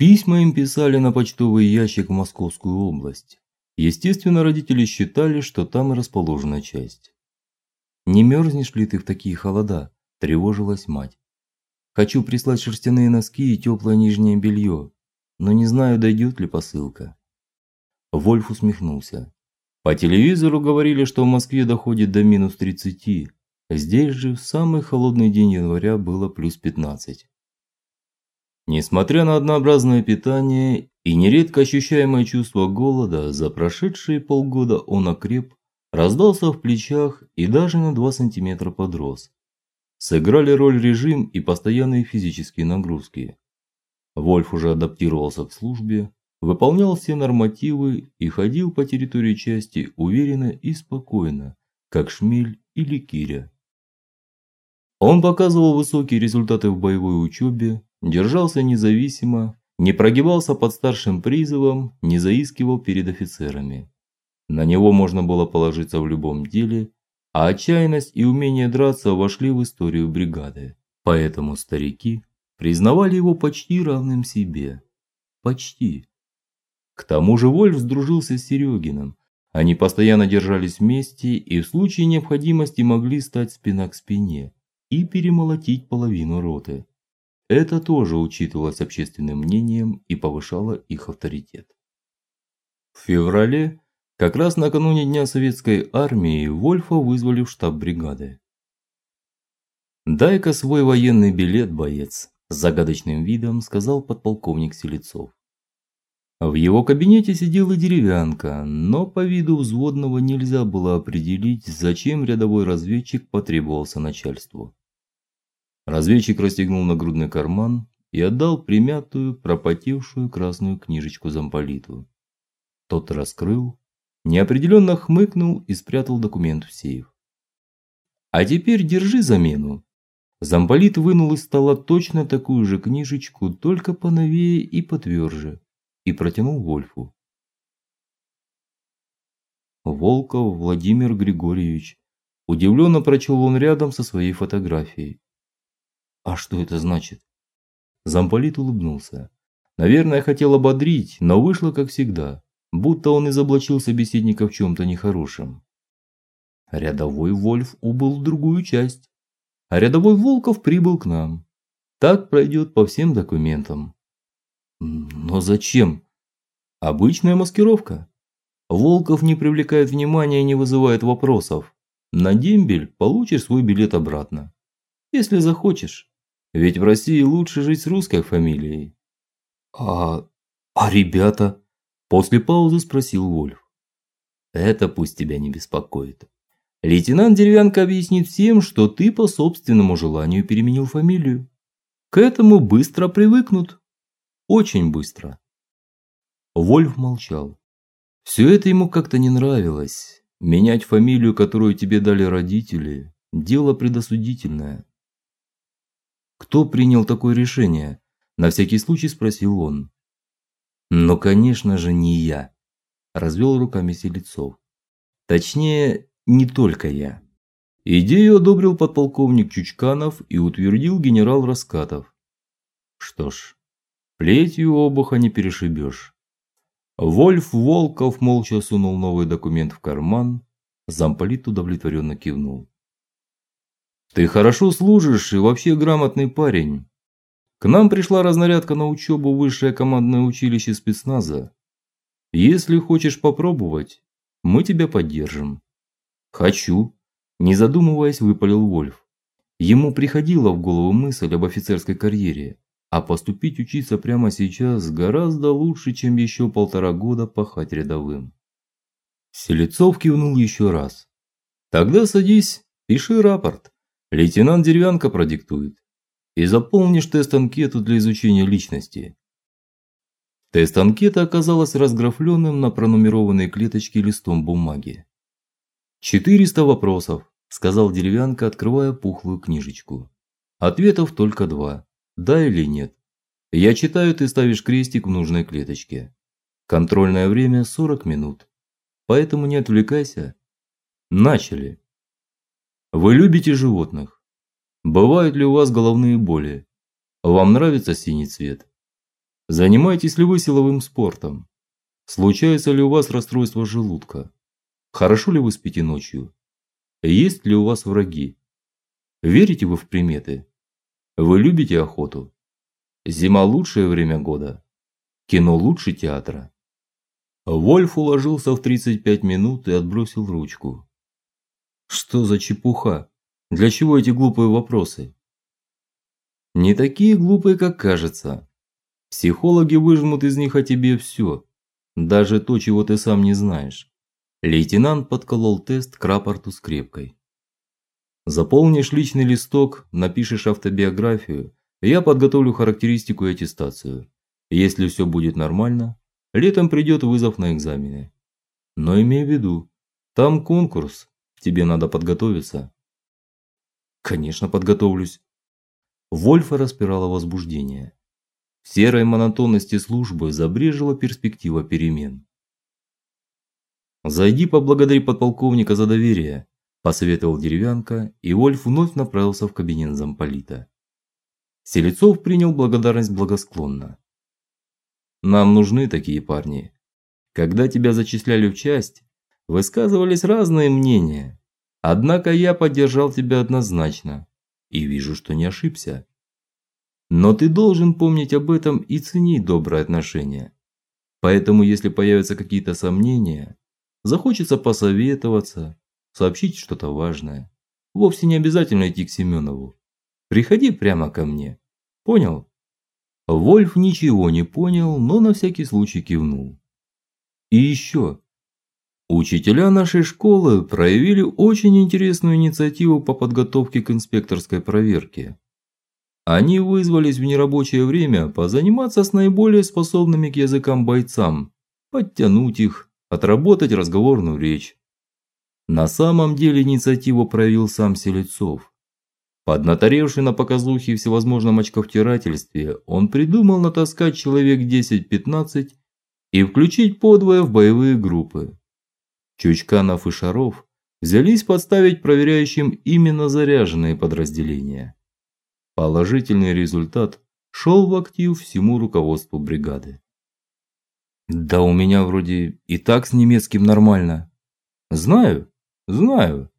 Письма им писали на почтовый ящик в Московскую область. Естественно, родители считали, что там и расположена часть. Не мерзнешь ли ты в такие холода? тревожилась мать. Хочу прислать шерстяные носки и теплое нижнее белье, но не знаю, дойдет ли посылка. Вольф усмехнулся. По телевизору говорили, что в Москве доходит до минус тридцати. Здесь же в самый холодный день января было плюс пятнадцать. Несмотря на однообразное питание и нередко ощущаемое чувство голода, за прошедшие полгода он окреп, раздался в плечах и даже на 2 сантиметра подрос. Сыграли роль режим и постоянные физические нагрузки. Вольф уже адаптировался к службе, выполнял все нормативы и ходил по территории части уверенно и спокойно, как шмель или киря. Он показывал высокие результаты в боевой учебе, держался независимо, не прогибался под старшим призывом, не заискивал перед офицерами. На него можно было положиться в любом деле, а отчаянность и умение драться вошли в историю бригады. Поэтому старики признавали его почти равным себе. Почти. К тому же Вольф сдружился с Серегиным. Они постоянно держались вместе и в случае необходимости могли стать спина к спине и перемолотить половину роты. Это тоже учитывалось общественным мнением и повышало их авторитет. В феврале, как раз накануне Дня Советской армии, Вольфа вызвали в штаб бригады. "Дай-ка свой военный билет, боец", с загадочным видом сказал подполковник Селецов. В его кабинете сидела деревянка, но по виду взводного нельзя было определить, зачем рядовой разведчик потребовался начальству. Разведчик расстегнул нагрудный карман и отдал примятую, пропотевшую красную книжечку замполиту. Тот раскрыл, неопределенно хмыкнул и спрятал документ в сейф. А теперь держи замену. Замполит вынул из стола точно такую же книжечку, только поновее и потверже, и протянул Вольфу. Волков Владимир Григорьевич удивленно прочел он рядом со своей фотографией. А что это значит? Замполит улыбнулся. Наверное, хотел ободрить, но вышло как всегда, будто он изоблачил собеседника в чем то нехорошем. Рядовой Вольф убыл в другую часть, а рядовой Волков прибыл к нам. Так пройдет по всем документам. Но зачем? Обычная маскировка. Волков не привлекает внимания и не вызывает вопросов. На дембель получишь свой билет обратно. Если захочешь. Ведь в России лучше жить с русской фамилией. А а ребята? После паузы спросил Вольф. Это пусть тебя не беспокоит. Лейтенант Деревянко объяснит всем, что ты по собственному желанию переменил фамилию. К этому быстро привыкнут. Очень быстро. Вольф молчал. Все это ему как-то не нравилось. Менять фамилию, которую тебе дали родители, дело предосудительное. Кто принял такое решение? На всякий случай спросил он. Но, конечно же, не я, развел руками Селецов. Точнее, не только я. Идею одобрил подполковник Чучканов и утвердил генерал Раскатов. Что ж, плетью обуха не перешибешь. Вольф Волков молча сунул новый документ в карман, замполит удовлетворенно кивнул. Ты хорошо служишь и вообще грамотный парень. К нам пришла разнарядка на учебу в высшее командное училище спецназа. Если хочешь попробовать, мы тебя поддержим. Хочу, не задумываясь, выпалил Вольф. Ему приходила в голову мысль об офицерской карьере, а поступить учиться прямо сейчас гораздо лучше, чем еще полтора года пахать рядовым. Селецов кивнул еще раз. Тогда садись, пиши рапорт. Лейтенант Деревянко продиктует. И заполнишь тест-анкету для изучения личности. Тест-анкета оказалась разграфленным на пронумерованной клеточке листом бумаги. «Четыреста вопросов, сказал Деревянко, открывая пухлую книжечку. Ответов только два: да или нет. Я читаю, ты ставишь крестик в нужной клеточке. Контрольное время 40 минут. Поэтому не отвлекайся. Начали. Вы любите животных? Бывают ли у вас головные боли? Вам нравится синий цвет? Занимаетесь ли вы силовым спортом? Случается ли у вас расстройство желудка? Хорошо ли вы спите ночью? Есть ли у вас враги? Верите вы в приметы? Вы любите охоту? Зима лучшее время года. Кино лучше театра. Вольф уложился в 35 минут и отбросил ручку. Что за чепуха? Для чего эти глупые вопросы? Не такие глупые, как кажется. Психологи выжмут из них о тебе все, даже то, чего ты сам не знаешь. Лейтенант подколол тест к рапорту скрепкой. Заполнишь личный листок, напишешь автобиографию, я подготовлю характеристику и аттестацию. Если все будет нормально, летом придет вызов на экзамены. Но имей в виду, там конкурс, тебе надо подготовиться. Конечно, подготовлюсь. Вольфа распирало возбуждение. В серой монотонности службы забрежила перспектива перемен. Зайди поблагодари подполковника за доверие, посоветовал Деревянко, и Вольф вновь направился в кабинет замполита. Селецов принял благодарность благосклонно. Нам нужны такие парни. Когда тебя зачисляли в часть, высказывались разные мнения. Однако я поддержал тебя однозначно и вижу, что не ошибся. Но ты должен помнить об этом и ценить доброе отношение. Поэтому, если появятся какие-то сомнения, захочется посоветоваться, сообщить что-то важное, вовсе не обязательно идти к Семенову. Приходи прямо ко мне. Понял? Вольф ничего не понял, но на всякий случай кивнул. И еще. Учителя нашей школы проявили очень интересную инициативу по подготовке к инспекторской проверке. Они вызвались в нерабочее время позаниматься с наиболее способными к языкам бойцам, подтянуть их, отработать разговорную речь. На самом деле инициативу проявил сам Селецов. Поднаторевший на показухе и всевозможном очковтирательстве, он придумал натаскать человек 10-15 и включить подвое в боевые группы. Чучканов и Шаров взялись подставить проверяющим именно заряженные подразделения. Положительный результат шел в актив всему руководству бригады. Да у меня вроде и так с немецким нормально. Знаю, знаю.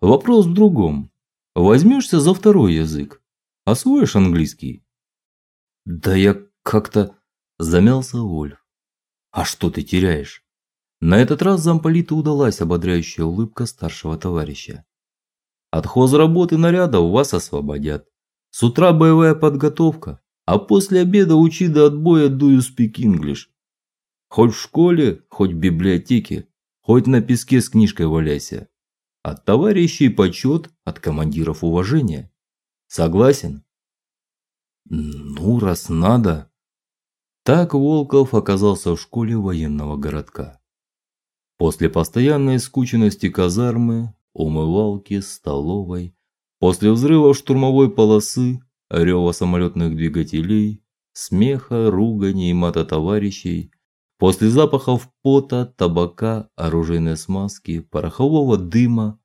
Вопрос в другом. Возьмешься за второй язык? Освоишь английский? Да я как-то замялся Вольф. А что ты теряешь? На этот раз замполиту удалась ободряющая улыбка старшего товарища. От хозработы наряда у вас освободят. С утра боевая подготовка, а после обеда учи до отбоя do you speak English. Хоть в школе, хоть в библиотеке, хоть на песке с книжкой валяйся. От товарищей почет, от командиров уважение. Согласен? Ну, раз надо. Так Волков оказался в школе военного городка. После постоянной скученности казармы, умывалки, столовой, После взрыва штурмовой полосы, рева самолетных двигателей, смеха, ругани и мата товарищей, после запахов пота, табака, оружейной смазки, порохового дыма,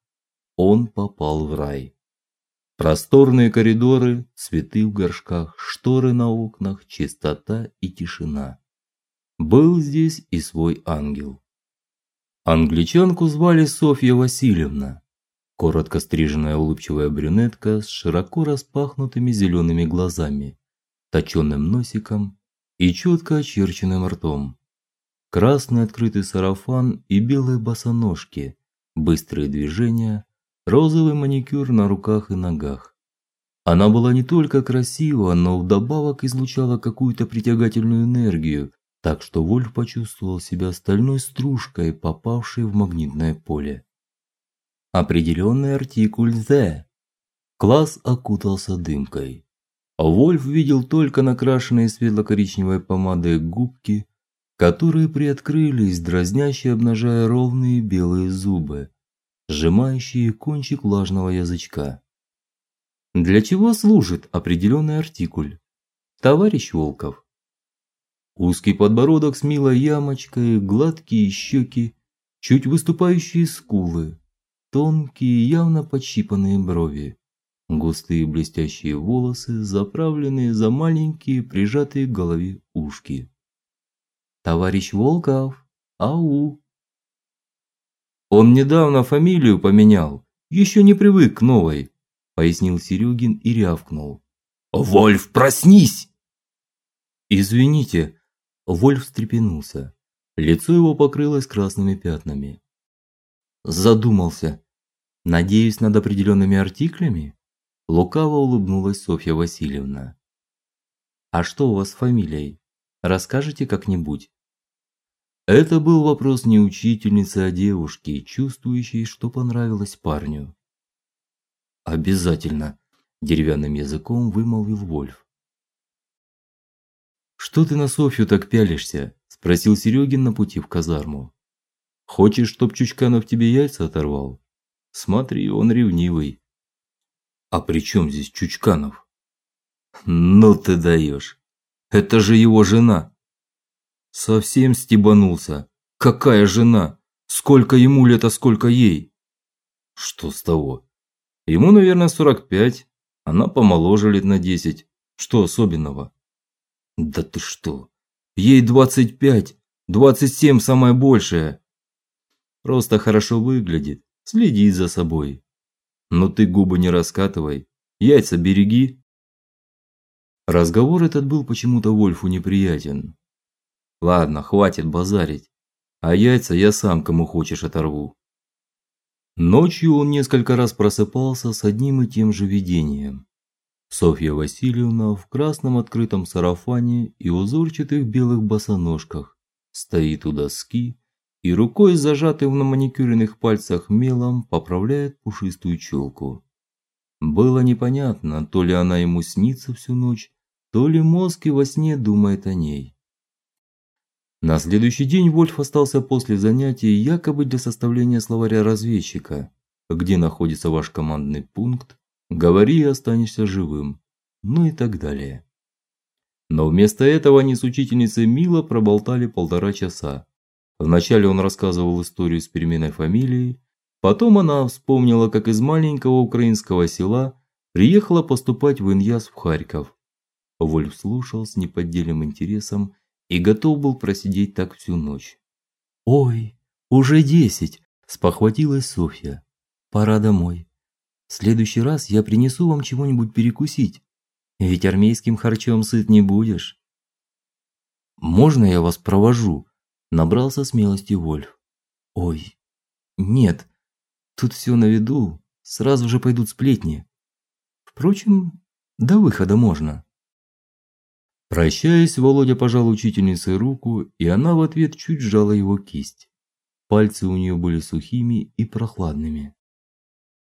он попал в рай. Просторные коридоры, цветы в горшках, шторы на окнах, чистота и тишина. Был здесь и свой ангел. Англичанку звали Софья Васильевна. Коротко стриженная улыбчивая брюнетка с широко распахнутыми зелеными глазами, точенным носиком и четко очерченным ртом. Красный открытый сарафан и белые босоножки, быстрые движения, розовый маникюр на руках и ногах. Она была не только красива, но вдобавок излучала какую-то притягательную энергию, так что Вольф почувствовал себя стальной стружкой, попавшей в магнитное поле определенный артикль the. Класс окутался дымкой. Вольф видел только накрашенные светло-коричневой помадой губки, которые приоткрылись, дразняще обнажая ровные белые зубы, сжимающие кончик влажного язычка. Для чего служит определенный артикль? Товарищ Волков. Узкий подбородок с милой ямочкой, гладкие щеки, чуть выступающие скулы, тонкие, явно подщипанные брови. густые блестящие волосы, заправленные за маленькие, прижатые к голове ушки. Товарищ Волков, ау. Он недавно фамилию поменял, еще не привык к новой, пояснил Серегин и рявкнул: "Вольф, проснись!" Извините, Вольф встрепенулся. Лицо его покрылось красными пятнами. Задумался. Надеюсь, над определенными артиклями? Лукаво улыбнулась Софья Васильевна. А что у вас с фамилией? Расскажете как-нибудь? Это был вопрос не учительницы, а девушки, чувствующей, что понравилось парню. Обязательно, деревянным языком вымолвил Вольф. Что ты на Софью так пялишься? спросил Серегин на пути в казарму. Хочешь, чтоб Чучканов тебе яйца оторвал? Смотри, он ревнивый. А при чем здесь Чучканов? Ну ты даешь. Это же его жена. Совсем стебанулся. Какая жена? Сколько ему лет, а сколько ей? Что с того? Ему, наверное, сорок пять. Она помоложе лет на десять. Что особенного? Да ты что? Ей двадцать пять, двадцать семь самое большее. Просто хорошо выглядит, следит за собой. Но ты губы не раскатывай, яйца береги. Разговор этот был почему-то Вольфу неприятен. Ладно, хватит базарить. А яйца я сам кому хочешь оторву. Ночью он несколько раз просыпался с одним и тем же видением. Софья Васильевна в красном открытом сарафане и узорчатых белых босоножках стоит у доски и рукой, зажатой в маникюренных пальцах мелом, поправляет пушистую челку. Было непонятно, то ли она ему снится всю ночь, то ли мозг и во сне думает о ней. На следующий день Вольф остался после занятий якобы для составления словаря разведчика, где находится ваш командный пункт, говори и останешься живым, ну и так далее. Но вместо этого они с учительницей мило проболтали полтора часа Вначале он рассказывал историю с переменой фамилии, потом она вспомнила, как из маленького украинского села приехала поступать в Иньяс в Харьков. Вольф слушал с неподдельным интересом и готов был просидеть так всю ночь. Ой, уже десять, спохватилась Софья. Пора домой. В следующий раз я принесу вам чего-нибудь перекусить. Ведь армейским харчом сыт не будешь. Можно я вас провожу? Набрался смелости Вольф. Ой, нет. Тут все на виду, сразу же пойдут сплетни. Впрочем, до выхода можно. Прощаясь, Володя пожал учительнице руку, и она в ответ чуть сжала его кисть. Пальцы у нее были сухими и прохладными.